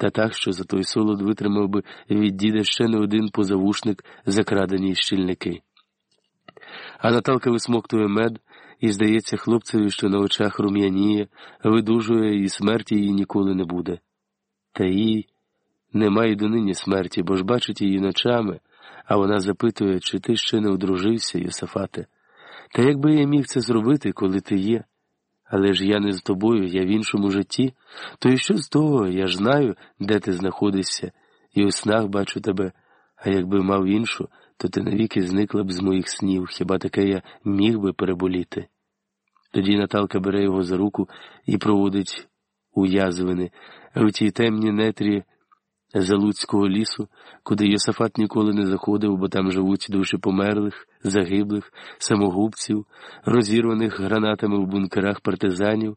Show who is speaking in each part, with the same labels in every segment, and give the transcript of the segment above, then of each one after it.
Speaker 1: та так, що за той солод витримав би від діда ще не один позавушник закрадені щільники. А Наталка висмоктує мед і, здається, хлопцеві, що на очах рум'яніє, видужує і смерті її ніколи не буде. Та їй немає донині смерті, бо ж бачить її ночами, а вона запитує, чи ти ще не одружився, Йосафате. Та якби я міг це зробити, коли ти є? Але ж я не з тобою, я в іншому житті, то і що з того? Я ж знаю, де ти знаходишся, і у снах бачу тебе, а якби мав іншу, то ти навіки зникла б з моїх снів, хіба таке я міг би переболіти. Тоді Наталка бере його за руку і проводить у язвини, в тій темній нетрі Залуцького лісу, куди Йосафат ніколи не заходив, бо там живуть душі померлих, загиблих, самогубців, розірваних гранатами в бункерах партизанів,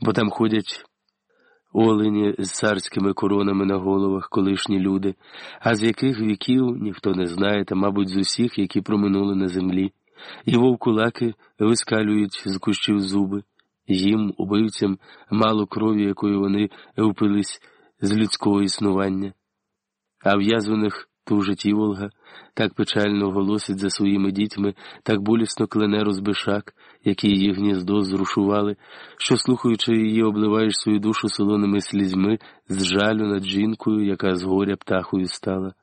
Speaker 1: бо там ходять олені з царськими коронами на головах, колишні люди, а з яких віків ніхто не знає, та, мабуть, з усіх, які проминули на землі, і вовкулаки вискалюють з кущів зуби, їм, убивцям, мало крові, якою вони впились з людського існування, а в'язваних тужить Іволга, так печально голосить за своїми дітьми, так болісно клене розбишак, які її гніздо зрушували, що, слухаючи її, обливаєш свою душу солоними слізьми з жалю над жінкою, яка з горя птахою стала.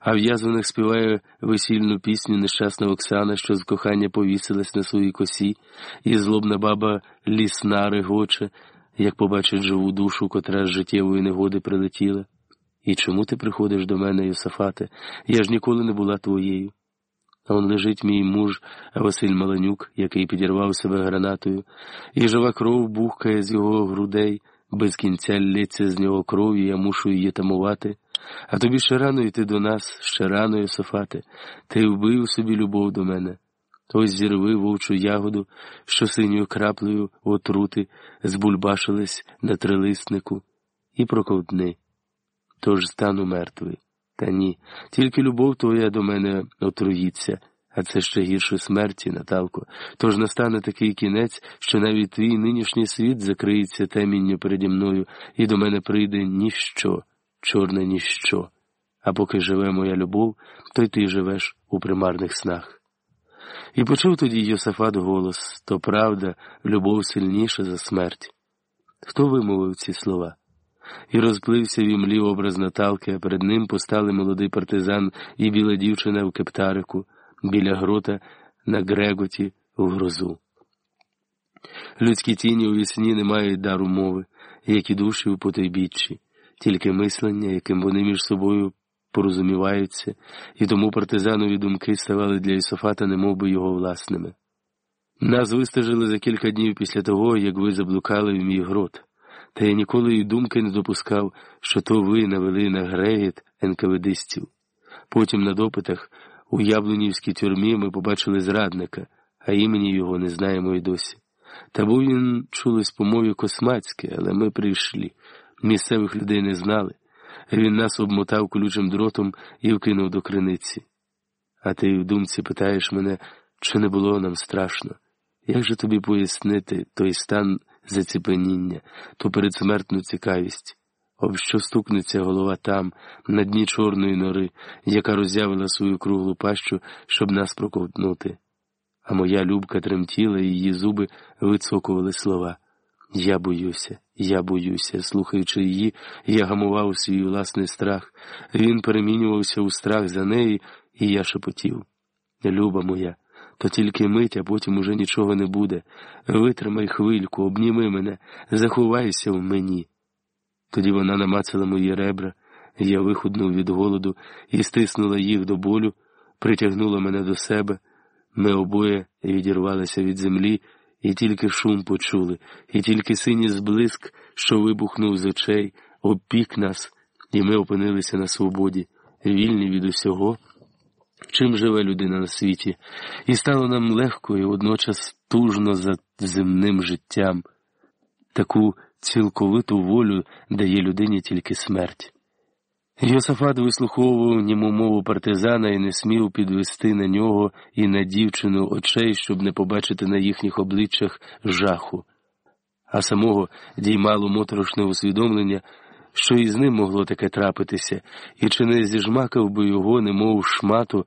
Speaker 1: А в'язваних співає весільну пісню нещасна Оксана, що з кохання повісилась на своїй косі, і злобна баба лісна регоче, як побачить живу душу, котра з життєвої негоди прилетіла. І чому ти приходиш до мене, Йосафате? Я ж ніколи не була твоєю. А он лежить мій муж Василь Маланюк, який підірвав себе гранатою, і жива кров бухкає з його грудей, без кінця лється з нього кров'ю, я мушу її тамувати. А тобі ще рано йти до нас, ще рано, Йосафате, ти вбив собі любов до мене. Ось зірви вовчу ягоду, що синьою краплею отрути збульбашились на трилиснику, і проковтни. Тож стану мертвий. Та ні, тільки любов твоя до мене отруїться, а це ще гірше смерті, Наталко. Тож настане такий кінець, що навіть твій нинішній світ закриється темінню переді мною, і до мене прийде ніщо, чорне ніщо. А поки живе моя любов, то й ти живеш у примарних снах. І почув тоді Йосафат голос то правда, любов сильніша за смерть. Хто вимовив ці слова? І розплився в імлі образ Наталки, а перед ним постали молодий партизан і біла дівчина в кептарику, біля грота на греготі в грозу. Людські тіні у вісні не мають дару мови, як і душі у потойбіччі, тільки мислення, яким вони між собою порозуміваються, і тому партизанові думки ставали для Ісофата немов би його власними. Нас вистежили за кілька днів після того, як ви заблукали в мій грот, та я ніколи й думки не допускав, що то ви навели на грегіт НКВДистів. Потім на допитах у Яблунівській тюрмі ми побачили зрадника, а імені його не знаємо й досі. Та був він чулось по мові космацьке, але ми прийшли. Місцевих людей не знали. Він нас обмотав колючим дротом і вкинув до криниці. А ти в думці питаєш мене, чи не було нам страшно? Як же тобі пояснити той стан заціпеніння, ту передсмертну цікавість? Об що стукнеться голова там, на дні чорної нори, яка роззявила свою круглу пащу, щоб нас проковтнути. А моя любка тремтіла, і її зуби вицокували слова. Я боюся, я боюся. Слухаючи її, я гамував свій власний страх. Він перемінювався у страх за неї, і я шепотів. Люба моя, то тільки мить, а потім уже нічого не буде. Витримай хвильку, обніми мене, заховайся в мені. Тоді вона намацала мої ребра, я вихуднув від голоду і стиснула їх до болю, притягнула мене до себе. Ми обоє відірвалися від землі і тільки шум почули, і тільки синій зблиск, що вибухнув з очей, обпік нас, і ми опинилися на свободі, вільні від усього, чим живе людина на світі, і стало нам легко і водночас тужно за земним життям. Таку цілковиту волю дає людині тільки смерть. Йосафат вислуховував німу мову партизана і не смів підвести на нього і на дівчину очей, щоб не побачити на їхніх обличчях жаху, а самого діймало моторошне усвідомлення, що і з ним могло таке трапитися, і чи не зіжмакав би його, немов шмату,